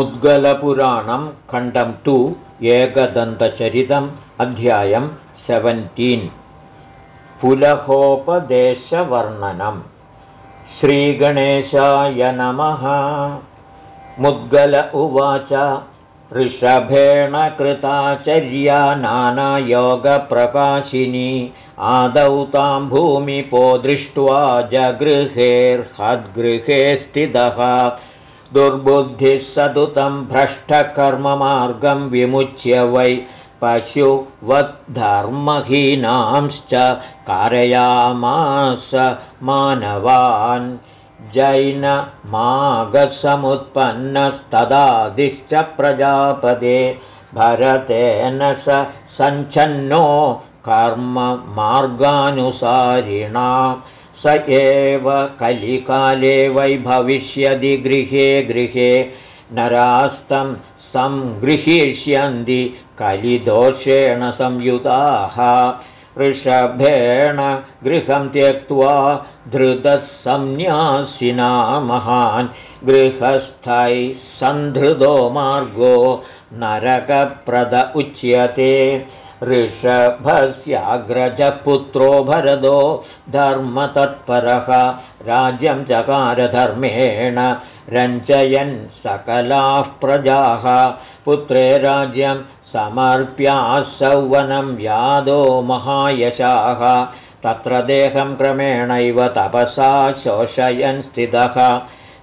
मुद्गलपुराणं खण्डं टु एकदन्तचरितम् अध्यायं सेवन्टीन्। पुलहोपदेशवर्णनम् श्रीगणेशाय नमः। मुद्गल उवाच। ऋषभेण कृताचर्या नानायोगप्रकाशिनी। आदौ तां भूमिपो दृष्ट्वा जगृहेर्हद्गृहे स्थितः दुर्बुद्धिः सदुतं भ्रष्टकर्ममार्गं विमुच्य वै पशुवद्धर्महीनांश्च कारयामास मानवान्। जैनमागसमुत्पन्नस्तदादिश्च प्रजापदे भरतेन स सञ्छन्नो कर्ममार्गानुसारिणा स एव कलिकाले वै भविष्यदि गृहे गृहे नरास्तं सङ्गृहीष्यन्ति कलिदोषेण संयुताः। ऋषभेण गृहं त्यक्त्वा धृतः संन्यासिना महान् गृहस्थैः सन्धृतो मार्गो नरकप्रद उच्यते ऋषभस्याग्रजपुत्रो भरदो धर्मतत्परः। राज्यं चकारधर्मेण रञ्जयन् सकलाः प्रजाः। पुत्रे राज्यं समर्प्यासौवनं यादो महायशाः। तत्र देहं क्रमेणैव तपसा शोषयन् स्थितः।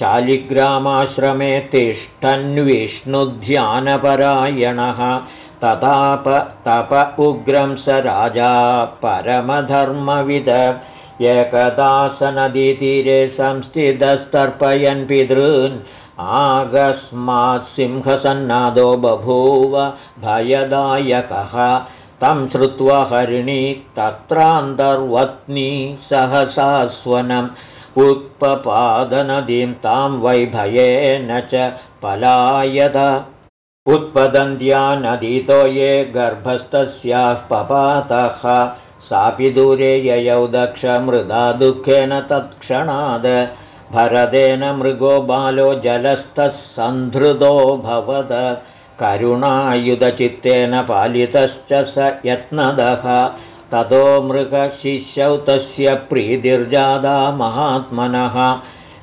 शालिग्रामाश्रमे तिष्ठन्विष्णुध्यानपरायणः तथाप तप उग्रं स राजा परमधर्मविद। एकदासनदीतीरे संस्थितस्तर्पयन् पितॄन्। आगस्मात् सिंहसन्नादो बभूव भयदायकः। तं श्रुत्वा हरिणी तत्रान्तर्वत्नी सहसास्वनम् उत्पपादनदीं तां वैभयेन च पलायत उत्पदन्त्या नदीतो ये गर्भस्थस्याः पपातः। सापि दूरे ययौ दक्षमृदा दुःखेन तत्क्षणाद्। भरदेन मृगो बालो जलस्थः सन्धृतो भवद। करुणायुधचित्तेन पालितश्च स यत्नदः। ततो मृगशिष्यौ तस्य प्रीतिर्जादा महात्मनः।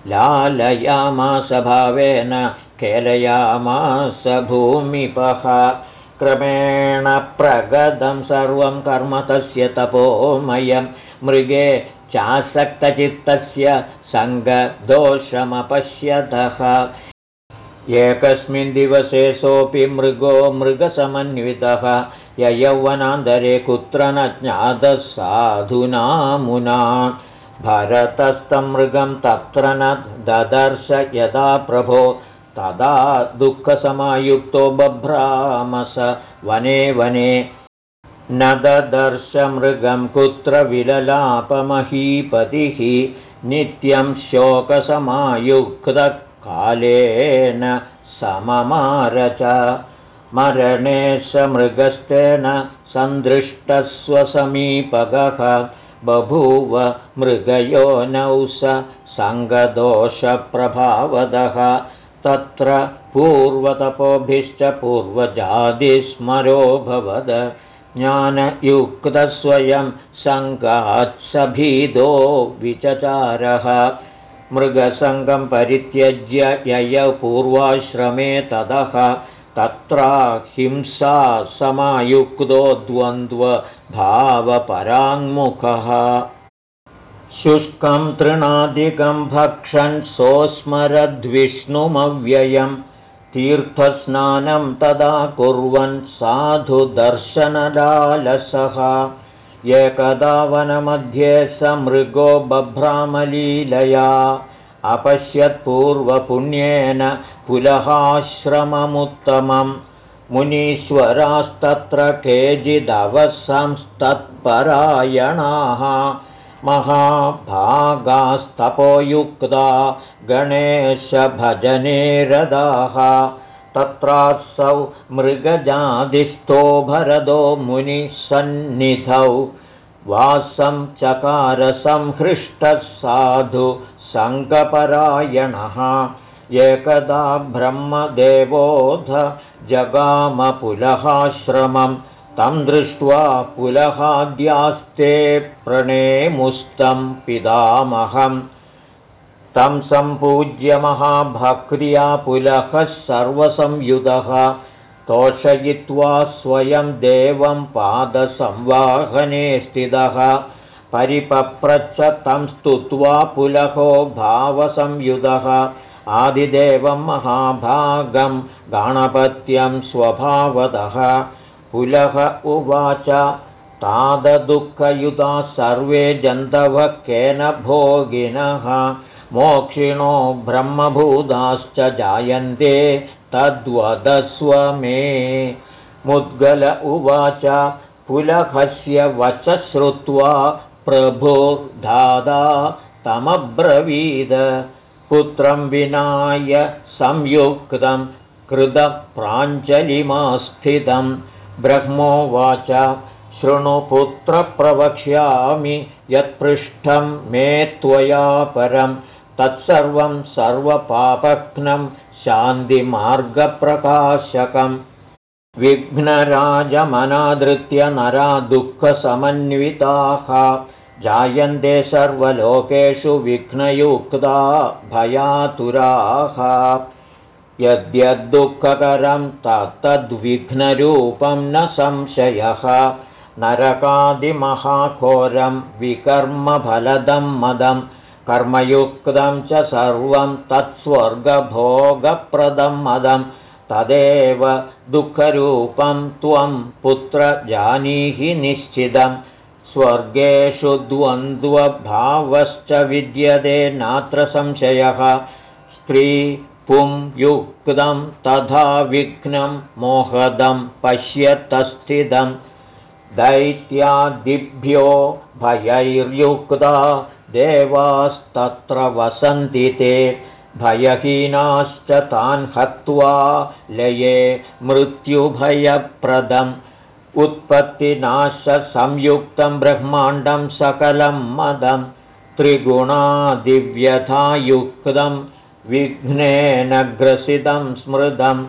लालयामासभावेन केलयामास भूमिपः। क्रमेण प्रगदं सर्वं कर्म तस्य तपोमयं। मृगे चासक्तचित्तस्य सङ्गदोषमपश्यतः। एकस्मिन् दिवसे सोऽपि मृगो मृगसमन्वितः। ययौवनान्तरे कुत्र न ज्ञातः साधुना मुना भरतस्तं मृगं तत्र न ददर्श यदा प्रभो तदा दुःखसमायुक्तो बभ्रामस वने वने। न ददर्शमृगं कुत्र विललापमहीपतिः नित्यं शोकसमायुक्तकालेन सममार च मरणे स मृगस्तेन सन्दृष्टस्वसमीपगः बभूव मृगयोनौ स सङ्गदोषप्रभावदः तत्र पूर्वतपोभिश्च पूर्वजातिस्मरोऽभवद ज्ञानयुक्तस्वयं सङ्गात्सभीदो विचचारः। मृगसङ्गं परित्यज्य यय पूर्वाश्रमे ततः तत्रा हिंसा समायुक्तो द्वन्द्वभावपराङ्मुखः शुष्कं तृणादिकं भक्षन् सोऽस्मरद्विष्णुमव्ययं तीर्थस्नानं तदा कुर्वन् साधुदर्शनलालसः एकदा वनमध्ये स मृगो बभ्रामलीलया अपश्यत्पूर्वपुण्येन पुलहाश्रममुत्तमं मुनीश्वरास्तत्र केचिदवसंस्तत्परायणाः महाभागास्तपोयुक्ता गणेशभजने रदाः तत्रासौ मृगजादिस्थो भरदो मुनिसन्निधौ। वासं चकारसंहृष्टः साधु सङ्गपरायणः। एकदा ब्रह्मदेवोध जगामपुलहाश्रमं तं दृष्ट्वा पुलहाद्यास्ते प्रणेमुस्तं पितामहम्। तं सम्पूज्य महाभक्र्या पुलहः सर्वसंयुधः तोषयित्वा स्वयं देवं पादसंवाहने स्थितः। परिपप्रच्छ तं स्तुत्वा पुलहो भावसंयुधः। आदिदेवं महाभागं गणपत्यं स्वभावतः पुलह उवाच ताददुःखयुता सर्वे जन्तवः केन भोगिनः। मोक्षिणो ब्रह्मभूताश्च जायन्ते तद्वदस्व मे। मुद्गल उवाच पुलहस्य वच श्रुत्वा प्रभुधादा तमब्रवीद। पुत्रं विनाय संयुक्तं कृतप्राञ्जलिमास्थितं ब्रह्मोवाच शृणुपुत्रप्रवक्ष्यामि यत्पृष्ठं मे त्वया परम् तत्सर्वं सर्वपापघ्नं शान्तिमार्गप्रकाशकम्। विघ्नराजमनादृत्य नरा दुःखसमन्विताः। जायन्ते सर्वलोकेषु विघ्नयुक्ता भयातुराः यद्यद्दुःखकरं तत्तद्विघ्नरूपं न संशयः। नरकादिमहाघोरं विकर्मफलदं मदम् कर्मयुक्तं च सर्वं तत्स्वर्गभोगप्रदं मदं। तदेव दुःखरूपं त्वं पुत्र जानीहि निश्चितं। स्वर्गेषु द्वन्द्वभावश्च विद्यते नात्र संशयः स्त्रीपुंयुक्तं तथा विघ्नं मोहदं पश्यतस्थितं दैत्यादिभ्यो भयैर्युक्ता देवास्तत्र वसन्ति ते भयहीनाश्च तान् हत्वा लये मृत्युभयप्रदम् उत्पत्तिनाशसंयुक्तं ब्रह्माण्डं सकलं मदं त्रिगुणादिव्यथायुक्तं विघ्नेन ग्रसितं स्मृतम्।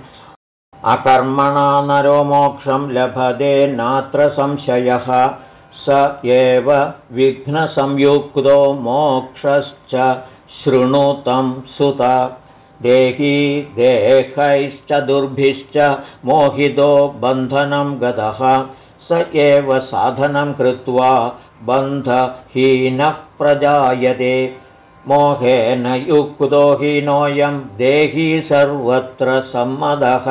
अकर्मणा नरो मोक्षं लभते नात्र संशयः। स एव विघ्नसंयुक्तो मोक्षश्च शृणुतं सुत। देही देहैश्च दुर्भिश्च मोहितो बन्धनं गतः। स एव साधनं कृत्वा बन्धहीनः प्रजायते मोहेन युक्तो हीनोऽयं देही सर्वत्र सम्मदः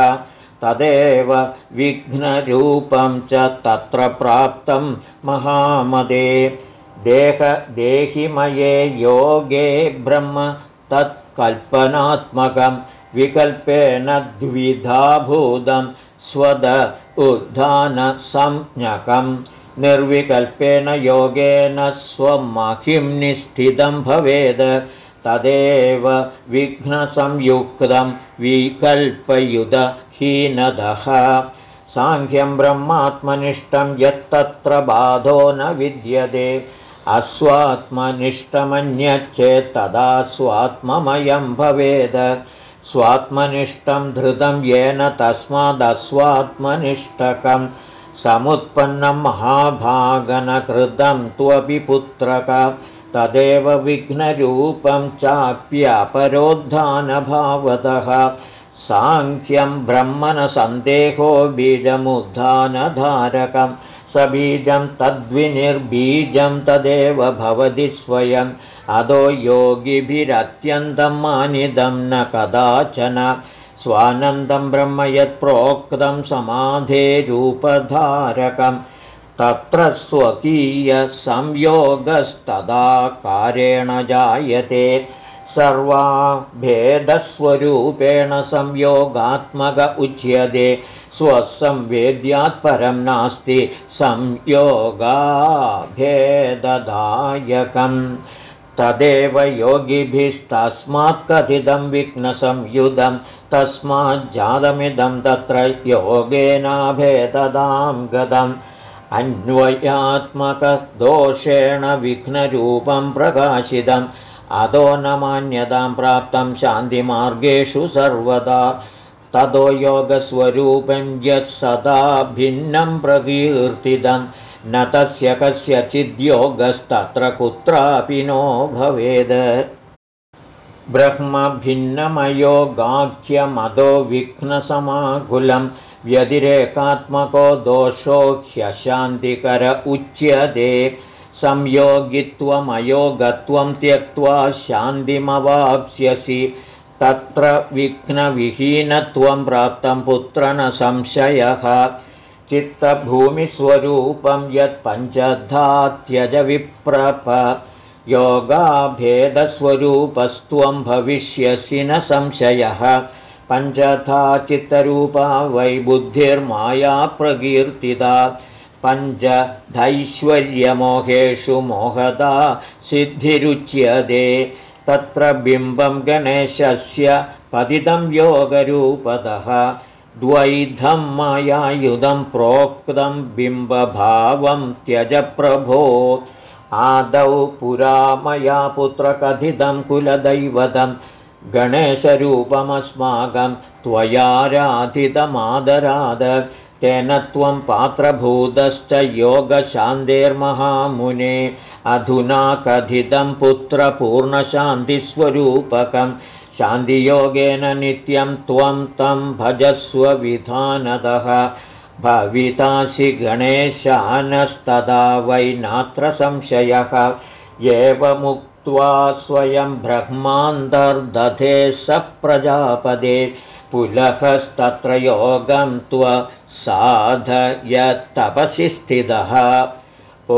तदेव विघ्नरूपं च तत्र प्राप्तं महामदे। देहदेहिमये योगे ब्रह्म तत्कल्पनात्मकं विकल्पेन द्विधाभूतं स्वद उद्धानसंज्ञकं निर्विकल्पेन योगेन स्वमहिं निष्ठितं भवेद्। तदेव विघ्नसंयुक्तं विकल्पयुध हीनदः साङ्ख्यं ब्रह्मात्मनिष्ठं यत्तत्र बाधो न विद्यते। अस्वात्मनिष्ठमन्यच्चेत्तदा स्वात्ममयं भवेद्। स्वात्मनिष्ठं धृतं येन तस्मादस्वात्मनिष्ठकं समुत्पन्नं महाभागनकृतं त्वपि पुत्रक तदेव विघ्नरूपं चाप्यपरोद्धानभावतः। साङ्ख्यं ब्रह्मणसन्देहो बीजमुद्धानधारकं स बीजं तद्विनिर्बीजं तदेव भवति स्वयम्। अधो योगिभिरत्यन्तं मानिदं न कदाचन स्वानन्दं ब्रह्म यत्प्रोक्तं समाधेरूपधारकं तत्र स्वकीयसंयोगस्तदाकारेण जायते। सर्वा भेदस्वरूपेण संयोगात्मक उच्यते। स्वसंवेद्यात् परं नास्ति संयोगाभेददायकम् तदेव योगिभिस्तस्मात् कथितं विघ्नसंयुधं तस्माज्जातमिदं तत्र योगेनाभेददां गतम् अन्वयात्मकदोषेण विघ्नरूपं प्रकाशितम् अधो न मान्यतां प्राप्तं शान्तिमार्गेषु सर्वदा। ततो योगस्वरूपं यत् सदा भिन्नं प्रकीर्तितं न तस्य कस्यचिद्योगस्तत्र कुत्रापि नो भवेद्। ब्रह्मभिन्नमयोगाख्यमदो विघ्नसमाकुलं व्यतिरेकात्मको दोषो ह्यशान्तिकर उच्यते। संयोगित्वमयोगत्वं त्यक्त्वा शान्तिमवाप्स्यसि। तत्र विघ्नविहीनत्वं प्राप्तं पुत्र न संशयः चित्तभूमिस्वरूपं यत्पञ्चधा त्यजविप्रप योगाभेदस्वरूपस्त्वं भविष्यसि न संशयः। पञ्चथा चित्तरूपा वै बुद्धिर्माया प्रकीर्तिता। पञ्चधैश्वर्यमोहेषु मोहदा सिद्धिरुच्यते। तत्र बिम्बं गणेशस्य पतितं योगरूपतः द्वैधं मायायुधं प्रोक्तं बिम्बभावं त्यजप्रभो। आदौ पुरा मया पुत्रकथितं कुलदैवतं गणेशरूपमस्माकं त्वयाराधितमादराद तेन त्वं पात्रभूतश्च योगशान्तेर्महामुने। अधुना कथितं पुत्रपूर्णशान्तिस्वरूपकं शान्तियोगेन नित्यं त्वं तं भजस्वविधानतः भवितासि गणेशानस्तदा वै नात्र संशयः। एवमुक्त्वा स्वयं ब्रह्मान्तर्दधे स प्रजापदे पुलहस्तत्र योगं त्व साधयत्तपसि स्थितः।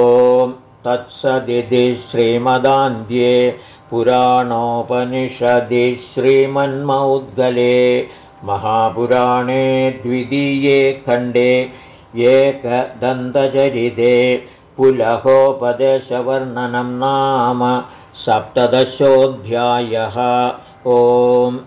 ॐ तत्सदिति श्रीमदान्ध्ये पुराणोपनिषदि श्रीमन्मौद्गले महापुराणे द्वितीये खण्डे एकदन्तचरिते पुलहोपदेशवर्णनं नाम सप्तदशोऽध्यायः। ओम्